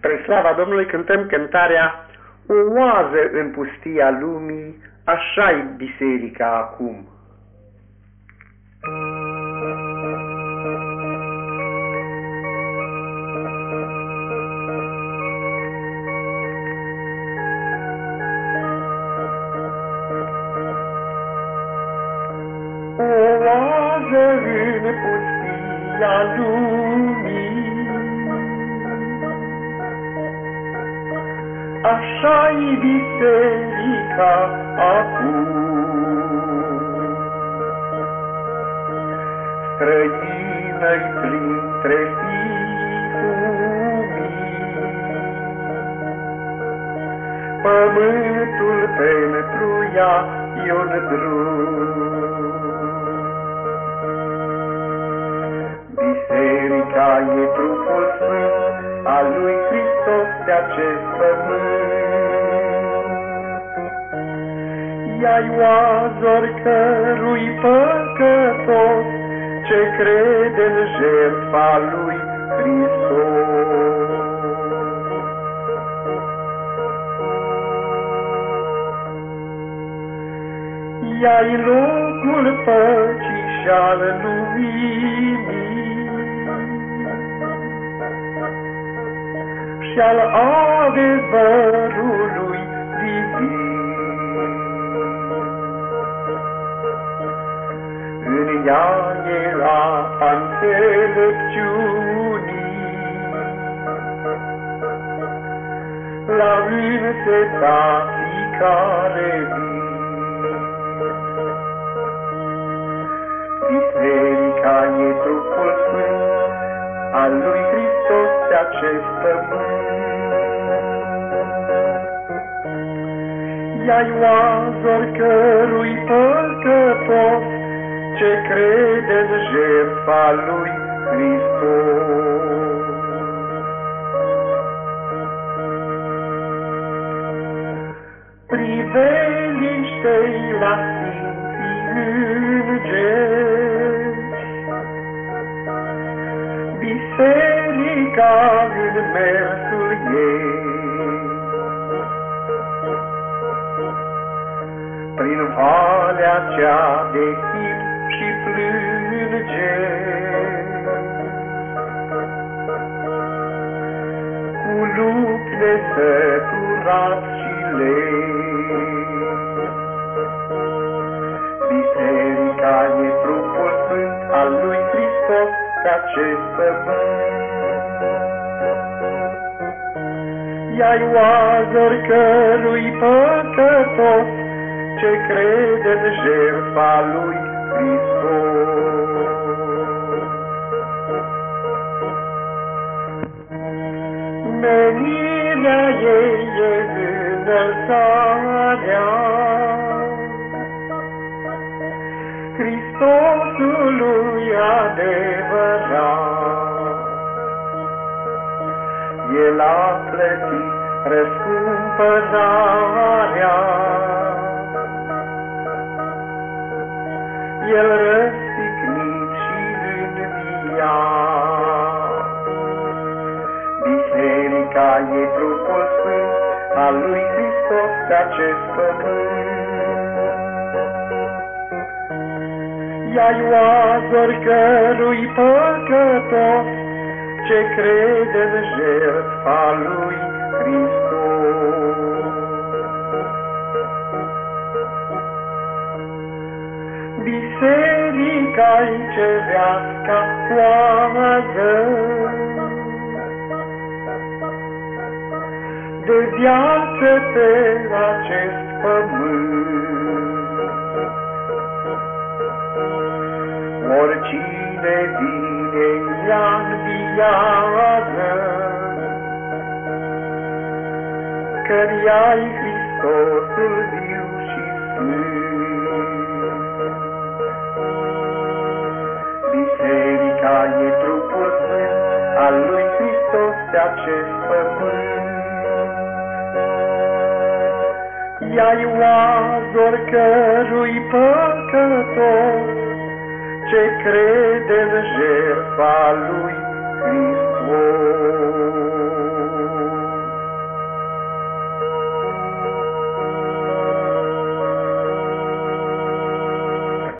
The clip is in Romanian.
Spre slava Domnului cântăm cântarea O oază în pustia lumii, așa-i biserica acum. O oază în pustia lumii, așa-i biserica acum. Străină-i printre Pământul pentru ea e un drum. Biserica e trupul sfânt al lui Hristos pe acest pământ. Ea-i oazor cărui păcătos ce crede în jertfa lui Hristos. Ea-i locul păcii și al luminii, și al adevărului divin. În ea era înțelepciunii, la însetații care vin. Biserica e trupul sfânt al lui Hristos pe acest pământ. Ea-i oazor cărui păcătos ce crede în jertfa lui Hristos. Priveliște-i la Sfinții Îngeri, Biserica în mersul ei. Prin valea cea de chip și plânge, Cu lupi nesăturat și lei. Biserica e trupul sfânt al lui Hristos pe acest pământ. Ea-i oazăr cărui păcătos ce crede în jertfa lui Hristos. Menirea ei e înălțarea Hristosului adevărat. El a plătit răscumpărarea, El răstignit și înviat. Biserica e trupul sfânt al lui Hristos pe acest pământ. Ea-i oazăr cărui păcătos ce crede în jertfa lui Hristos. Biserica-i cerească oază, de viață pe acest pământ. Oricine vine ea înviază, că ea-i Hristosul viu și sfânt. Biserica e trupul sfânt al lui Hristos pe acest pământ. Ea-i oazor cărui păcătos ce crede în jertfa lui Hristos.